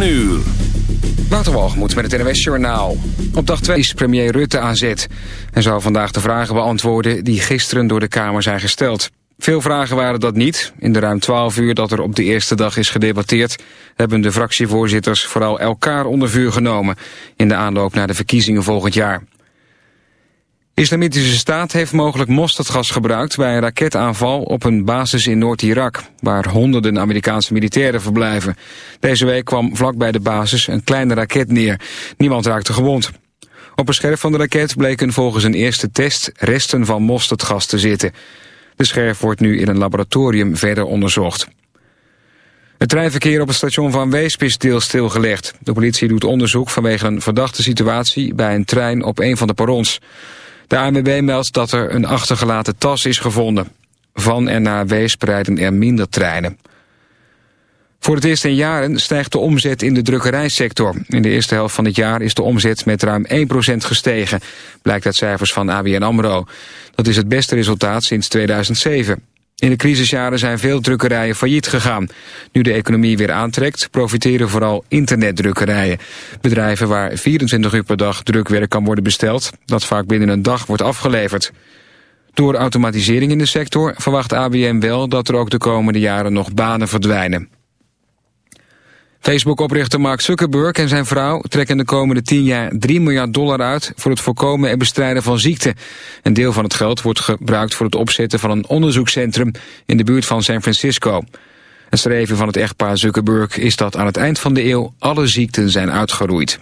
7 uur. Waterwalgemoed met het NWS Journaal. Op dag 2 is premier Rutte aan zet. en zou vandaag de vragen beantwoorden die gisteren door de Kamer zijn gesteld. Veel vragen waren dat niet. In de ruim 12 uur dat er op de eerste dag is gedebatteerd... hebben de fractievoorzitters vooral elkaar onder vuur genomen... in de aanloop naar de verkiezingen volgend jaar. Islamitische Staat heeft mogelijk mosterdgas gebruikt bij een raketaanval op een basis in Noord-Irak, waar honderden Amerikaanse militairen verblijven. Deze week kwam vlak bij de basis een kleine raket neer. Niemand raakte gewond. Op een scherf van de raket bleken volgens een eerste test resten van mosterdgas te zitten. De scherf wordt nu in een laboratorium verder onderzocht. Het treinverkeer op het station van Weesp is deels stilgelegd. De politie doet onderzoek vanwege een verdachte situatie bij een trein op een van de perrons. De ANWB meldt dat er een achtergelaten tas is gevonden. Van en naar Weesp rijden er minder treinen. Voor het eerst in jaren stijgt de omzet in de drukkerijsector. In de eerste helft van het jaar is de omzet met ruim 1% gestegen, blijkt uit cijfers van ABN AMRO. Dat is het beste resultaat sinds 2007. In de crisisjaren zijn veel drukkerijen failliet gegaan. Nu de economie weer aantrekt, profiteren vooral internetdrukkerijen. Bedrijven waar 24 uur per dag drukwerk kan worden besteld... dat vaak binnen een dag wordt afgeleverd. Door automatisering in de sector verwacht ABM wel... dat er ook de komende jaren nog banen verdwijnen. Facebook-oprichter Mark Zuckerberg en zijn vrouw trekken de komende 10 jaar 3 miljard dollar uit voor het voorkomen en bestrijden van ziekte. Een deel van het geld wordt gebruikt voor het opzetten van een onderzoekscentrum in de buurt van San Francisco. Een streven van het echtpaar Zuckerberg is dat aan het eind van de eeuw alle ziekten zijn uitgeroeid.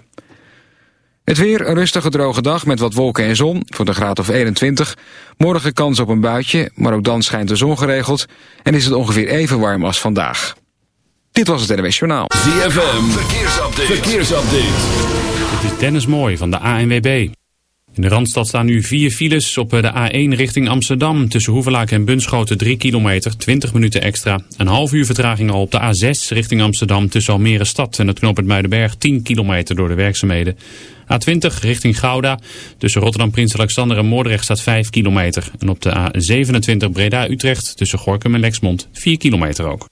Het weer, een rustige droge dag met wat wolken en zon, voor de graad of 21. Morgen kans op een buitje, maar ook dan schijnt de zon geregeld en is het ongeveer even warm als vandaag. Dit was het NWS Journaal. ZFM, verkeersupdate. verkeersupdate. Dit is Dennis Mooi van de ANWB. In de Randstad staan nu vier files op de A1 richting Amsterdam. Tussen Hoevelaak en Bunschoten 3 kilometer, 20 minuten extra. Een half uur vertraging al op de A6 richting Amsterdam... tussen Almere Stad en het knooppunt Muidenberg 10 kilometer door de werkzaamheden. A20 richting Gouda. Tussen Rotterdam, Prins Alexander en Moordrecht staat 5 kilometer. En op de A27 Breda-Utrecht tussen Gorkum en Lexmond 4 kilometer ook.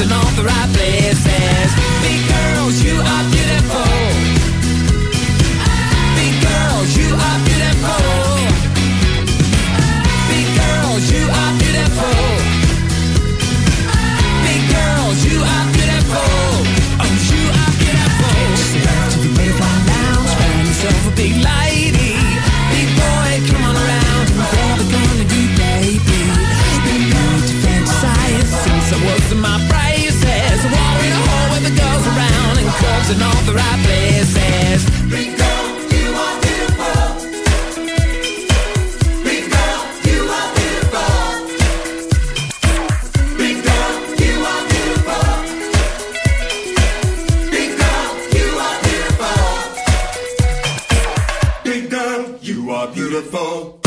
unauthorized beautiful.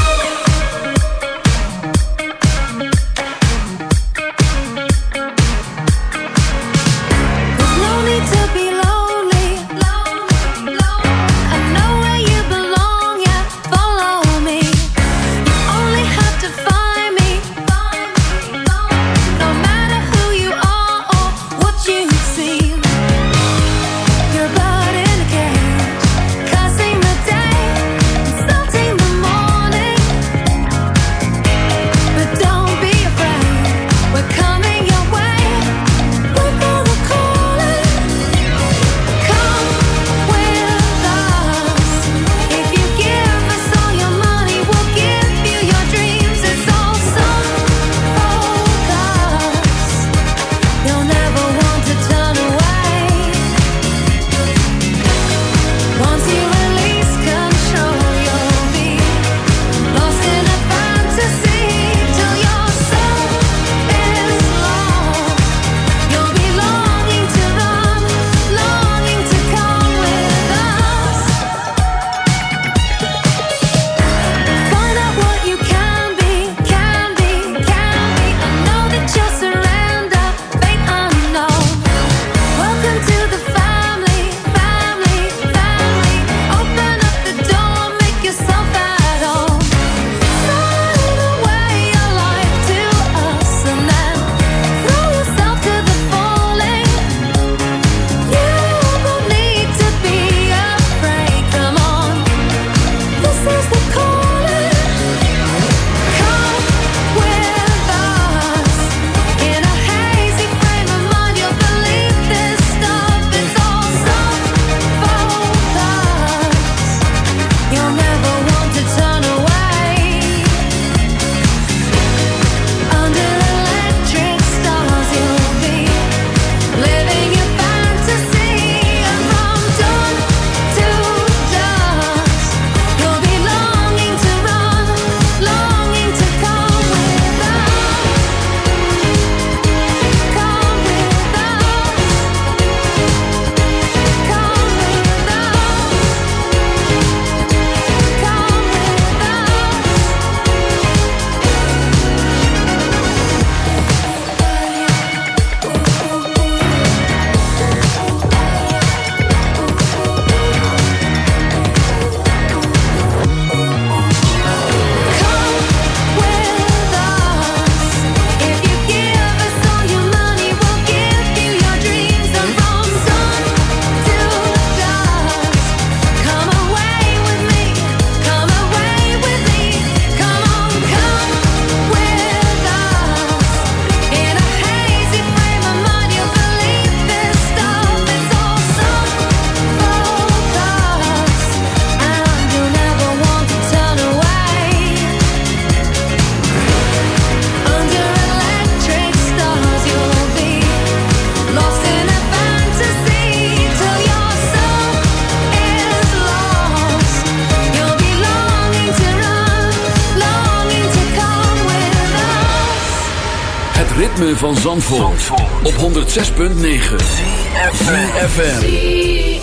106.9 FM.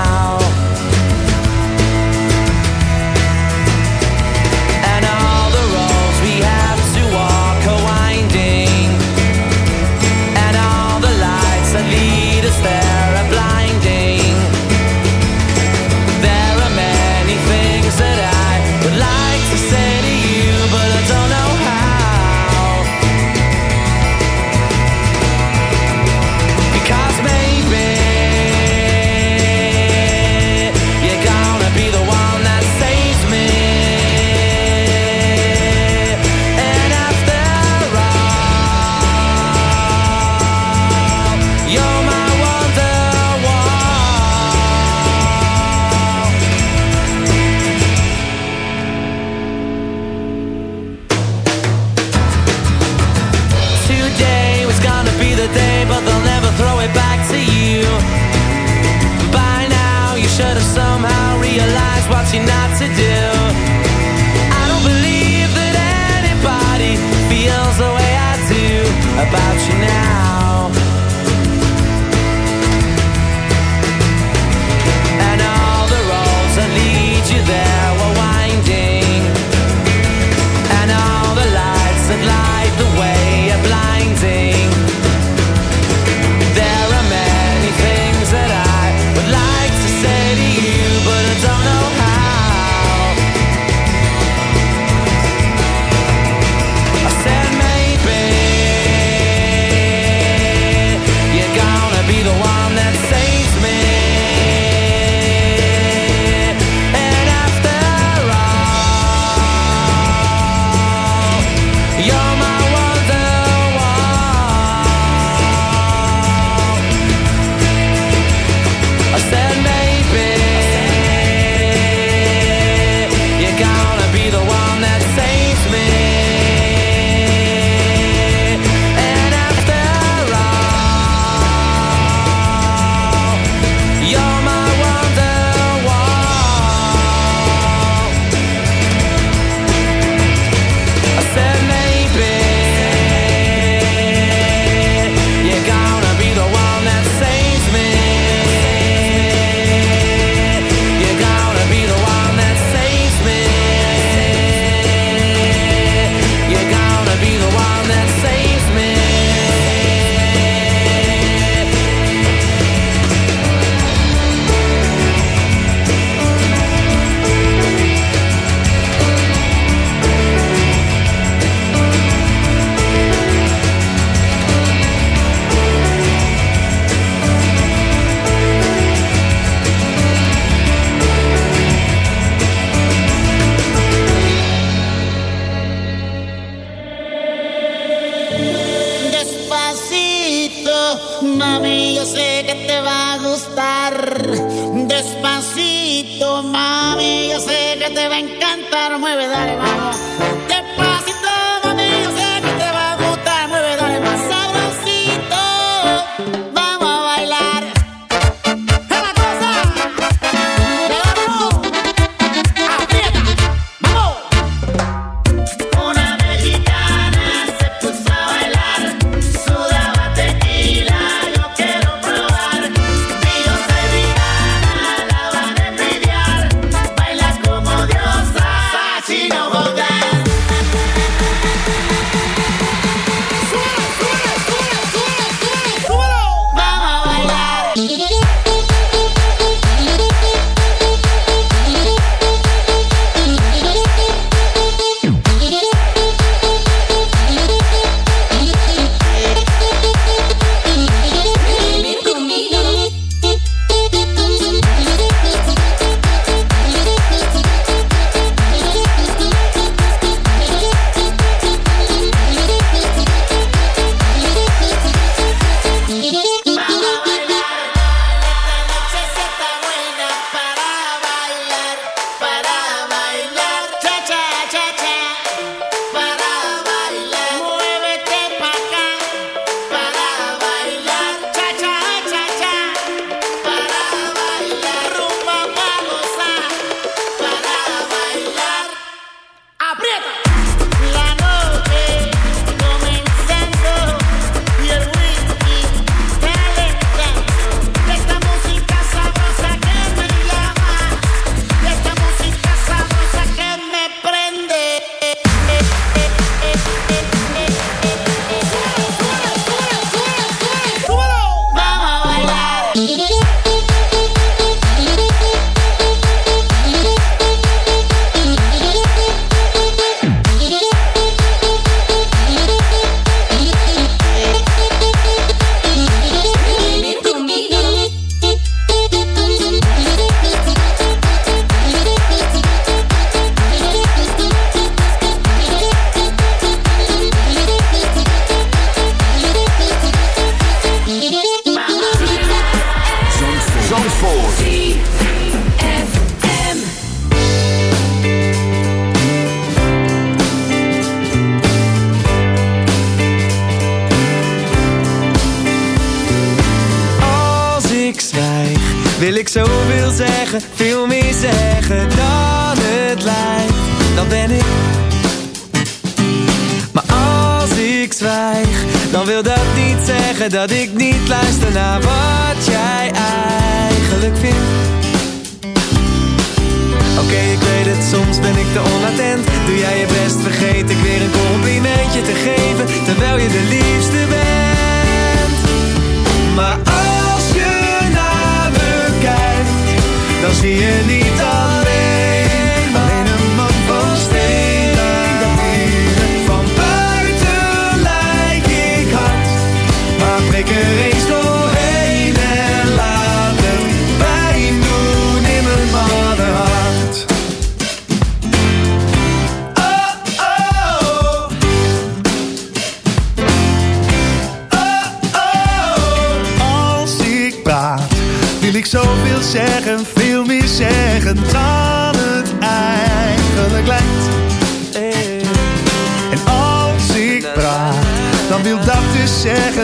1990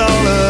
all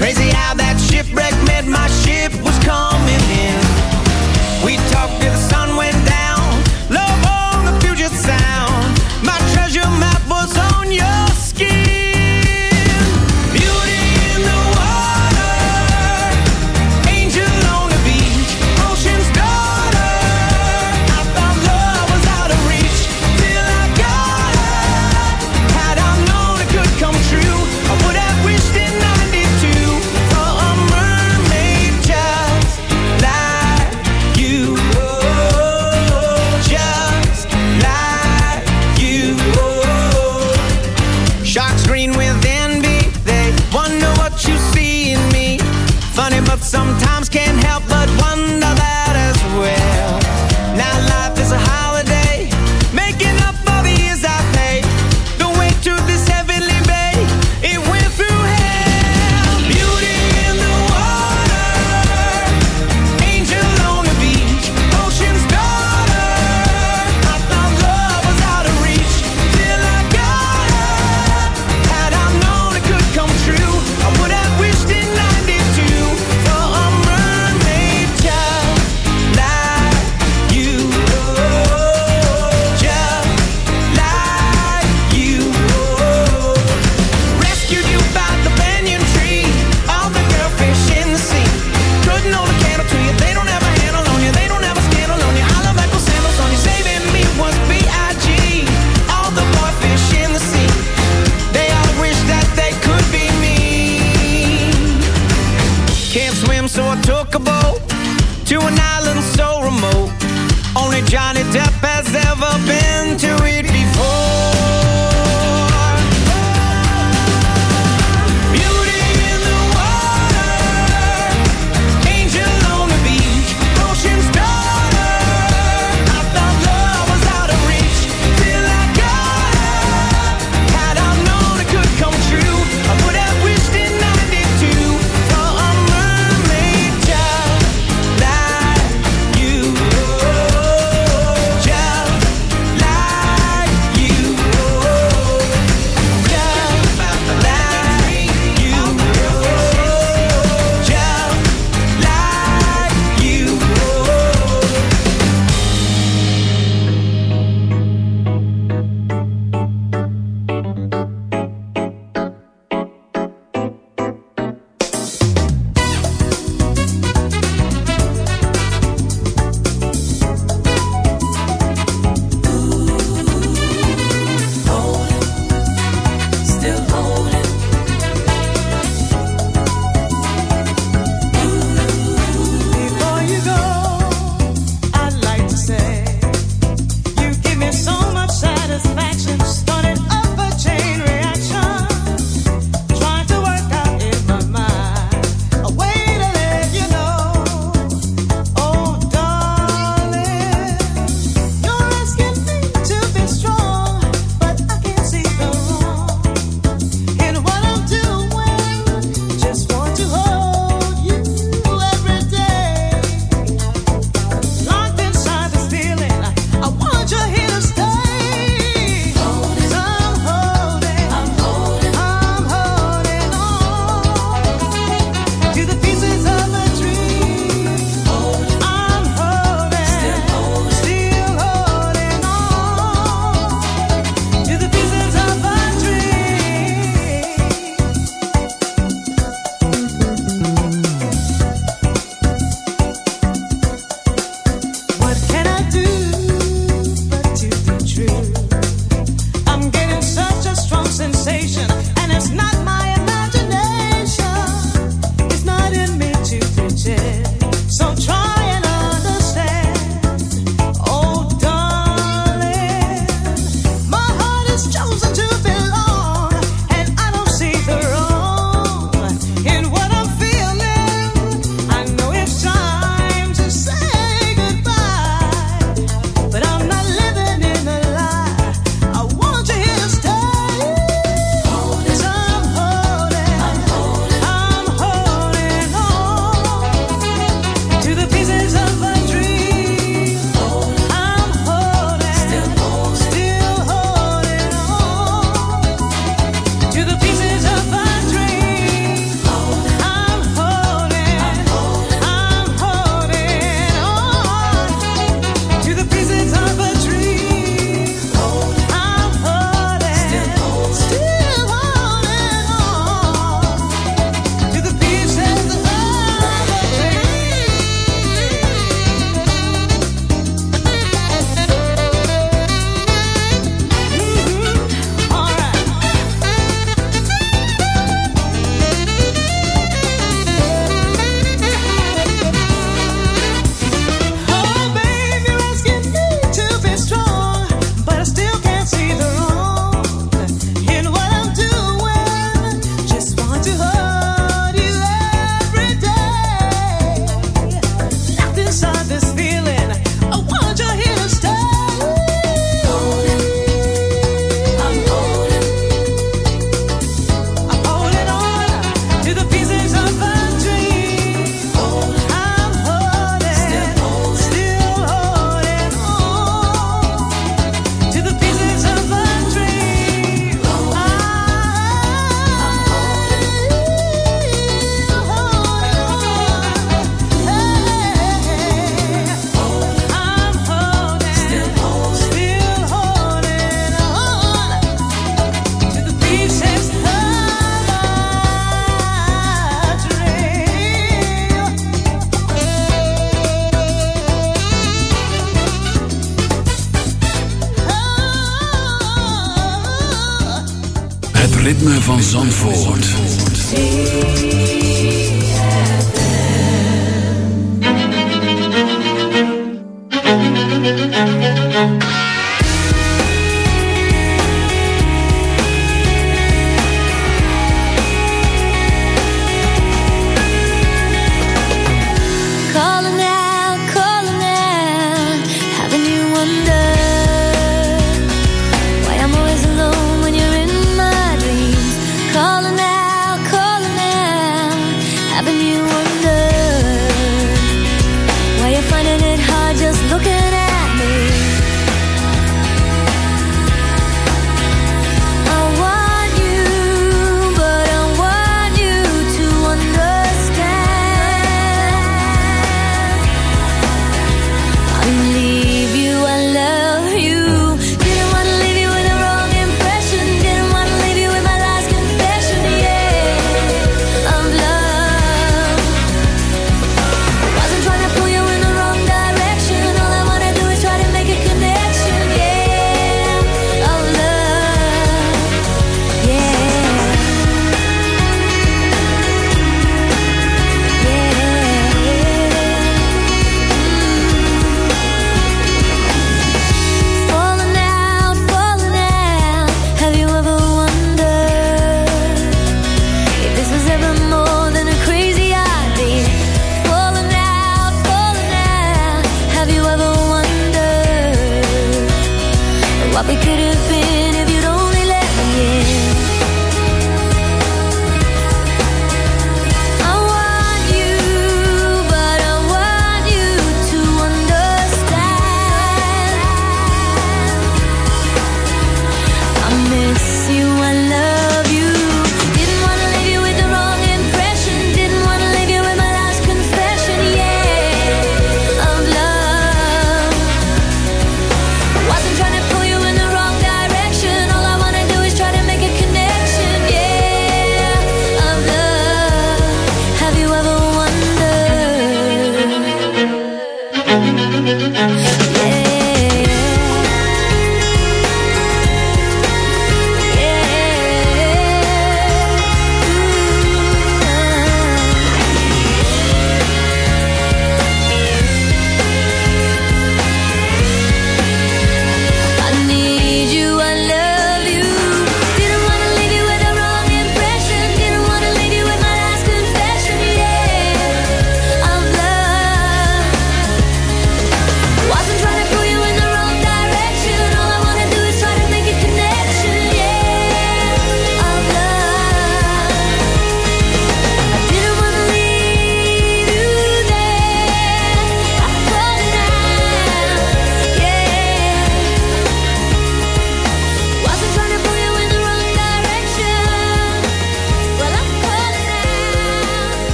Crazy van Zandvoort.